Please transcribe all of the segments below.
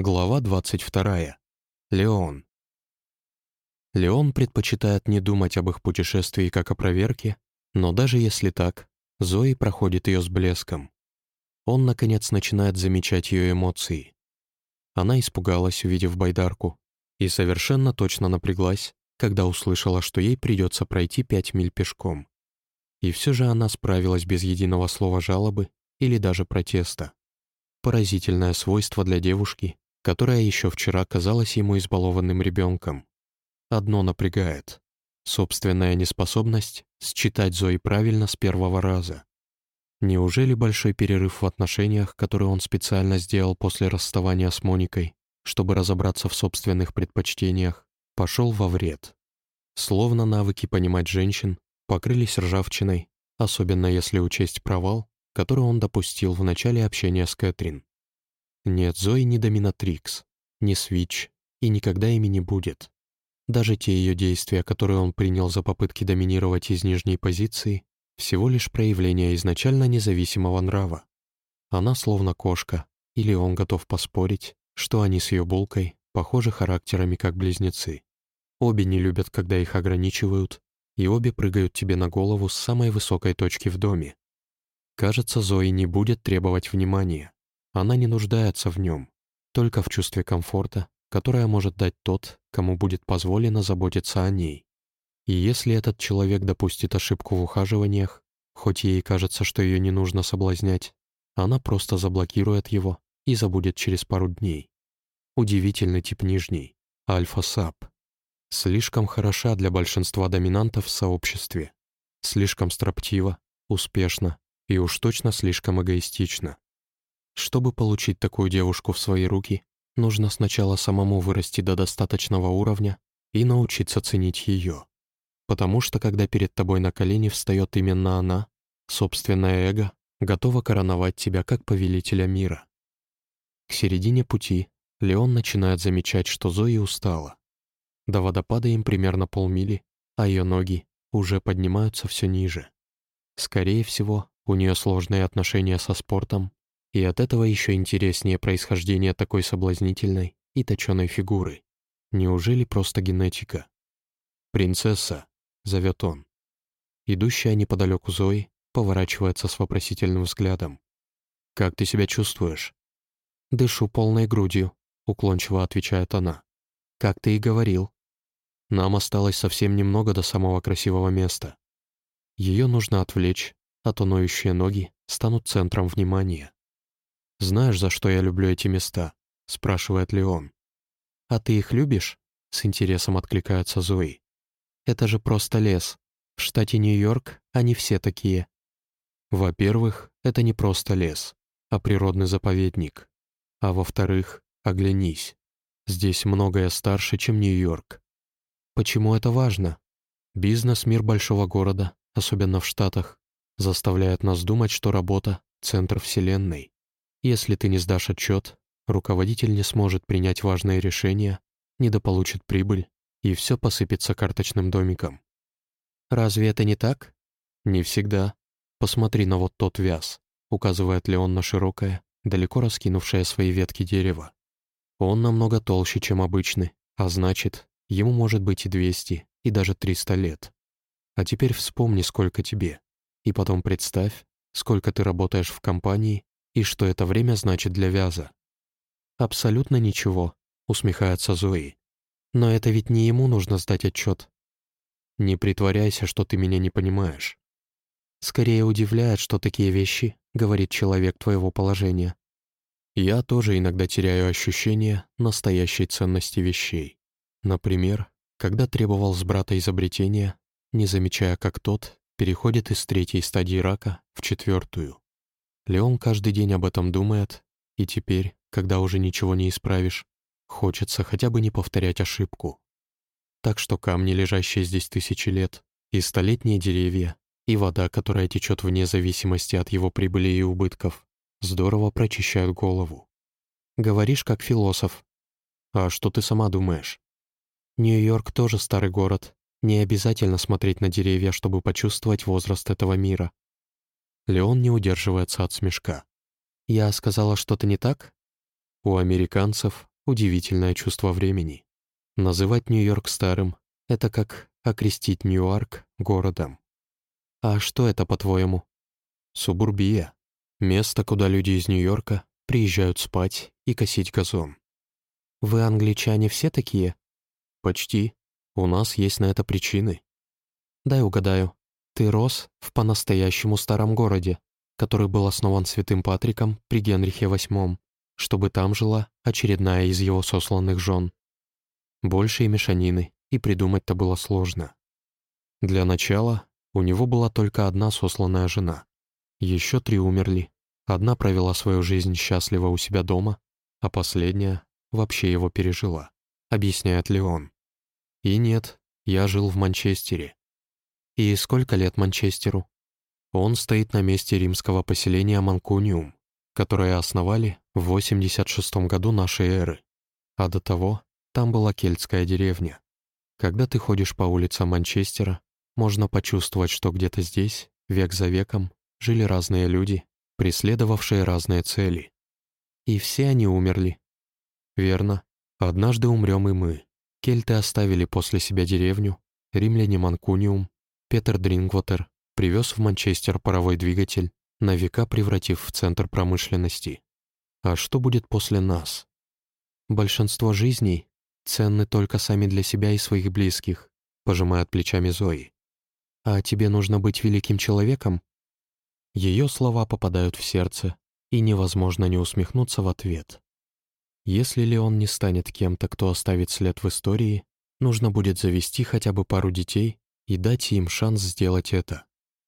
Глава 22. Леон. Леон предпочитает не думать об их путешествии как о проверке, но даже если так, Зои проходит ее с блеском. Он, наконец, начинает замечать ее эмоции. Она испугалась, увидев байдарку, и совершенно точно напряглась, когда услышала, что ей придется пройти пять миль пешком. И все же она справилась без единого слова жалобы или даже протеста. Поразительное свойство для девушки, которая еще вчера казалась ему избалованным ребенком. Одно напрягает — собственная неспособность считать Зои правильно с первого раза. Неужели большой перерыв в отношениях, который он специально сделал после расставания с Моникой, чтобы разобраться в собственных предпочтениях, пошел во вред? Словно навыки понимать женщин покрылись ржавчиной, особенно если учесть провал, который он допустил в начале общения с Кэтрин. Нет, Зои не доминатрикс, не свич, и никогда ими не будет. Даже те ее действия, которые он принял за попытки доминировать из нижней позиции, всего лишь проявление изначально независимого нрава. Она словно кошка, или он готов поспорить, что они с ее булкой похожи характерами как близнецы. Обе не любят, когда их ограничивают, и обе прыгают тебе на голову с самой высокой точки в доме. Кажется, Зои не будет требовать внимания. Она не нуждается в нем, только в чувстве комфорта, которое может дать тот, кому будет позволено заботиться о ней. И если этот человек допустит ошибку в ухаживаниях, хоть ей кажется, что ее не нужно соблазнять, она просто заблокирует его и забудет через пару дней. Удивительный тип нижней, альфа-сап. Слишком хороша для большинства доминантов в сообществе. Слишком строптива, успешна и уж точно слишком эгоистична. Чтобы получить такую девушку в свои руки, нужно сначала самому вырасти до достаточного уровня и научиться ценить ее. Потому что когда перед тобой на колени встает именно она, собственное эго готово короновать тебя как повелителя мира. К середине пути Леон начинает замечать, что Зои устала. До водопада им примерно полмили, а ее ноги уже поднимаются все ниже. Скорее всего, у нее сложные отношения со спортом и от этого еще интереснее происхождение такой соблазнительной и точеной фигуры. Неужели просто генетика? «Принцесса», — зовет он. Идущая неподалеку Зои поворачивается с вопросительным взглядом. «Как ты себя чувствуешь?» «Дышу полной грудью», — уклончиво отвечает она. «Как ты и говорил. Нам осталось совсем немного до самого красивого места. Ее нужно отвлечь, а то ноющие ноги станут центром внимания. «Знаешь, за что я люблю эти места?» — спрашивает Леон. «А ты их любишь?» — с интересом откликается Зои. «Это же просто лес. В штате Нью-Йорк они все такие». Во-первых, это не просто лес, а природный заповедник. А во-вторых, оглянись. Здесь многое старше, чем Нью-Йорк. Почему это важно? Бизнес — мир большого города, особенно в Штатах, заставляет нас думать, что работа — центр Вселенной. Если ты не сдашь отчет, руководитель не сможет принять важные решения, недополучит прибыль, и все посыпется карточным домиком. Разве это не так? Не всегда. Посмотри на вот тот вяз, указывает Леон на широкое, далеко раскинувшее свои ветки дерева. Он намного толще, чем обычный, а значит, ему может быть и 200, и даже 300 лет. А теперь вспомни, сколько тебе. И потом представь, сколько ты работаешь в компании и что это время значит для Вяза. «Абсолютно ничего», — усмехается Зои. «Но это ведь не ему нужно сдать отчет. Не притворяйся, что ты меня не понимаешь. Скорее удивляет, что такие вещи говорит человек твоего положения. Я тоже иногда теряю ощущение настоящей ценности вещей. Например, когда требовал с брата изобретения, не замечая, как тот переходит из третьей стадии рака в четвертую. Леон каждый день об этом думает, и теперь, когда уже ничего не исправишь, хочется хотя бы не повторять ошибку. Так что камни, лежащие здесь тысячи лет, и столетние деревья, и вода, которая течет вне зависимости от его прибыли и убытков, здорово прочищают голову. Говоришь как философ. А что ты сама думаешь? Нью-Йорк тоже старый город. Не обязательно смотреть на деревья, чтобы почувствовать возраст этого мира. Леон не удерживается от смешка. «Я сказала что-то не так?» У американцев удивительное чувство времени. Называть Нью-Йорк старым — это как окрестить Ньюарк городом. А что это, по-твоему? Субурбия. Место, куда люди из Нью-Йорка приезжают спать и косить газон. Вы, англичане, все такие? Почти. У нас есть на это причины. Дай угадаю. Ты рос в по-настоящему старом городе, который был основан святым Патриком при Генрихе VIII, чтобы там жила очередная из его сосланных жен. Больше мешанины, и придумать-то было сложно. Для начала у него была только одна сосланная жена. Еще три умерли. Одна провела свою жизнь счастливо у себя дома, а последняя вообще его пережила, объясняет Леон. И нет, я жил в Манчестере. И сколько лет Манчестеру? Он стоит на месте римского поселения Манкуниум, которое основали в 86 году нашей эры. А до того там была кельтская деревня. Когда ты ходишь по улицам Манчестера, можно почувствовать, что где-то здесь, век за веком, жили разные люди, преследовавшие разные цели. И все они умерли. Верно, однажды умрем и мы. Кельты оставили после себя деревню, римляне Манкуниум, Петер Дрингвотер привез в Манчестер паровой двигатель, на века превратив в центр промышленности. А что будет после нас? Большинство жизней ценны только сами для себя и своих близких, пожимает плечами Зои. А тебе нужно быть великим человеком, ее слова попадают в сердце, и невозможно не усмехнуться в ответ. Если ли он не станет кем-то, кто оставит след в истории, нужно будет завести хотя бы пару детей и дать им шанс сделать это.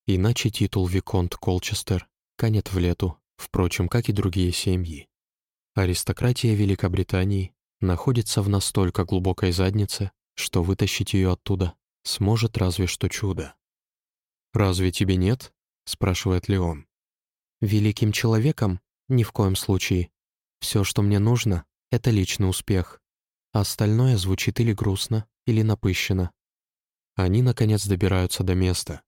Иначе титул Виконт Колчестер канет в лету, впрочем, как и другие семьи. Аристократия Великобритании находится в настолько глубокой заднице, что вытащить ее оттуда сможет разве что чудо. «Разве тебе нет?» спрашивает Леон. «Великим человеком? Ни в коем случае. Все, что мне нужно, — это личный успех. Остальное звучит или грустно, или напыщенно. Они, наконец, добираются до места.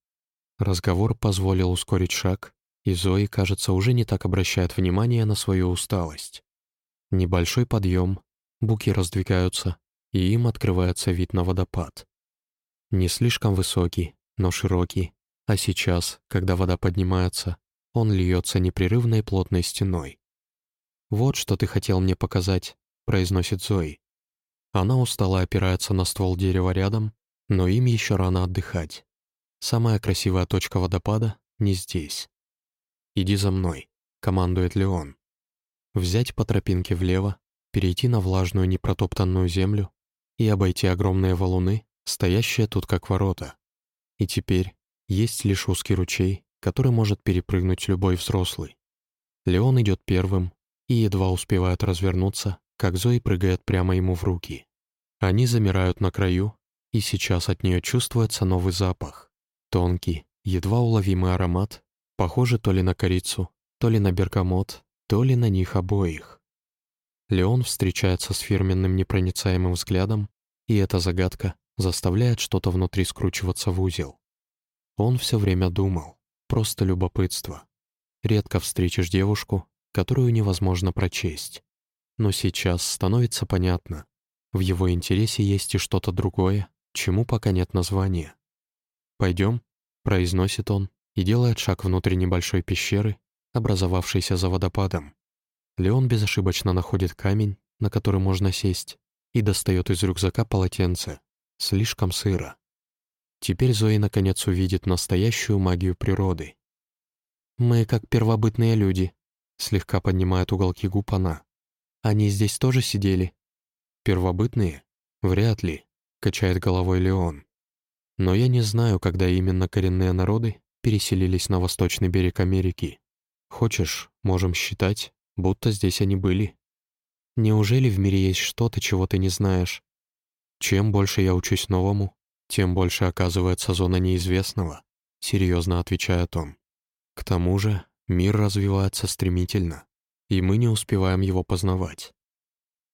Разговор позволил ускорить шаг, и Зои, кажется, уже не так обращает внимание на свою усталость. Небольшой подъем, буки раздвигаются, и им открывается вид на водопад. Не слишком высокий, но широкий, а сейчас, когда вода поднимается, он льется непрерывной плотной стеной. «Вот что ты хотел мне показать», — произносит Зои. Она устало опирается на ствол дерева рядом, но им еще рано отдыхать. Самая красивая точка водопада не здесь. «Иди за мной», — командует Леон. Взять по тропинке влево, перейти на влажную непротоптанную землю и обойти огромные валуны, стоящие тут как ворота. И теперь, есть лишь узкий ручей, который может перепрыгнуть любой взрослый. Леон идет первым и едва успевает развернуться, как Зои прыгает прямо ему в руки. Они замирают на краю, и сейчас от нее чувствуется новый запах. Тонкий, едва уловимый аромат, похожий то ли на корицу, то ли на бергамот, то ли на них обоих. Леон встречается с фирменным непроницаемым взглядом, и эта загадка заставляет что-то внутри скручиваться в узел. Он все время думал. Просто любопытство. Редко встретишь девушку, которую невозможно прочесть. Но сейчас становится понятно. В его интересе есть и что-то другое, чему пока нет названия. «Пойдем», — произносит он и делает шаг внутрь небольшой пещеры, образовавшейся за водопадом. Леон безошибочно находит камень, на который можно сесть, и достает из рюкзака полотенце. Слишком сыро. Теперь Зои наконец увидит настоящую магию природы. «Мы как первобытные люди», — слегка поднимает уголки губ она. «Они здесь тоже сидели?» «Первобытные? Вряд ли», — качает головой Леон. «Но я не знаю, когда именно коренные народы переселились на восточный берег Америки. Хочешь, можем считать, будто здесь они были. Неужели в мире есть что-то, чего ты не знаешь? Чем больше я учусь новому, тем больше оказывается зона неизвестного, серьезно отвечает он. К тому же мир развивается стремительно, и мы не успеваем его познавать.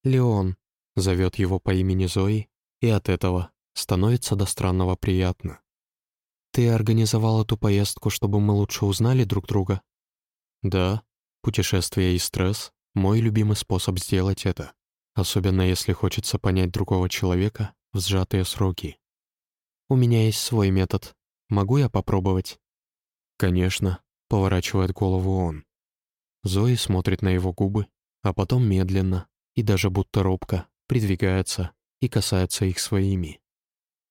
«Леон», — зовет его по имени Зои, и от этого становится до странного приятно. «Ты организовал эту поездку, чтобы мы лучше узнали друг друга?» «Да, путешествие и стресс — мой любимый способ сделать это», — особенно если хочется понять другого человека в сжатые сроки. «У меня есть свой метод. Могу я попробовать?» «Конечно», — поворачивает голову он. Зои смотрит на его губы, а потом медленно и даже будто робко придвигается и касается их своими.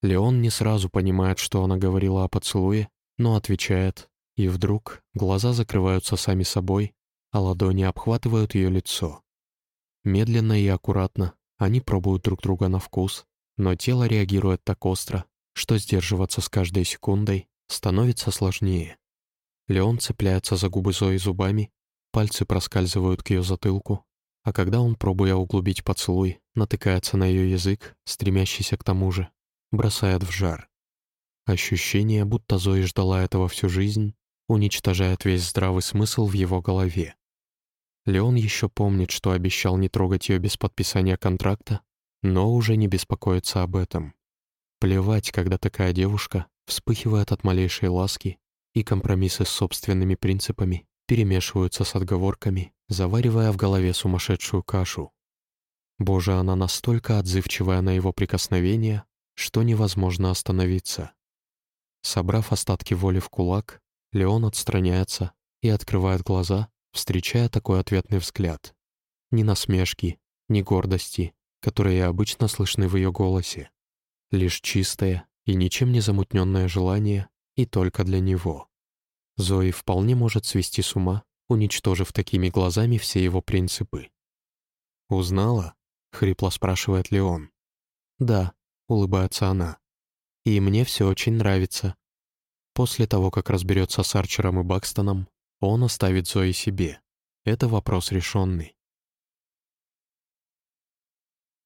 Леон не сразу понимает, что она говорила о поцелуе, но отвечает, и вдруг глаза закрываются сами собой, а ладони обхватывают ее лицо. Медленно и аккуратно они пробуют друг друга на вкус, но тело реагирует так остро, что сдерживаться с каждой секундой становится сложнее. Леон цепляется за губы Зои зубами, пальцы проскальзывают к ее затылку, а когда он, пробуя углубить поцелуй, натыкается на ее язык, стремящийся к тому же, бросает в жар. Ощущение, будто Зои ждала этого всю жизнь, уничтожает весь здравый смысл в его голове. Леон еще помнит, что обещал не трогать ее без подписания контракта, но уже не беспокоится об этом. Плевать, когда такая девушка вспыхивает от малейшей ласки, и компромиссы с собственными принципами перемешиваются с отговорками, заваривая в голове сумасшедшую кашу. Боже, она настолько отзывчивая на его прикосновения, что невозможно остановиться. Собрав остатки воли в кулак, Леон отстраняется и открывает глаза, встречая такой ответный взгляд. Ни насмешки, ни гордости, которые обычно слышны в ее голосе. Лишь чистое и ничем не замутненное желание и только для него. Зои вполне может свести с ума, уничтожив такими глазами все его принципы. «Узнала?» — хрипло спрашивает Леон. «Да», — улыбается она. «И мне все очень нравится. После того, как разберется с Арчером и Бакстоном, он оставит Зои себе. Это вопрос решенный.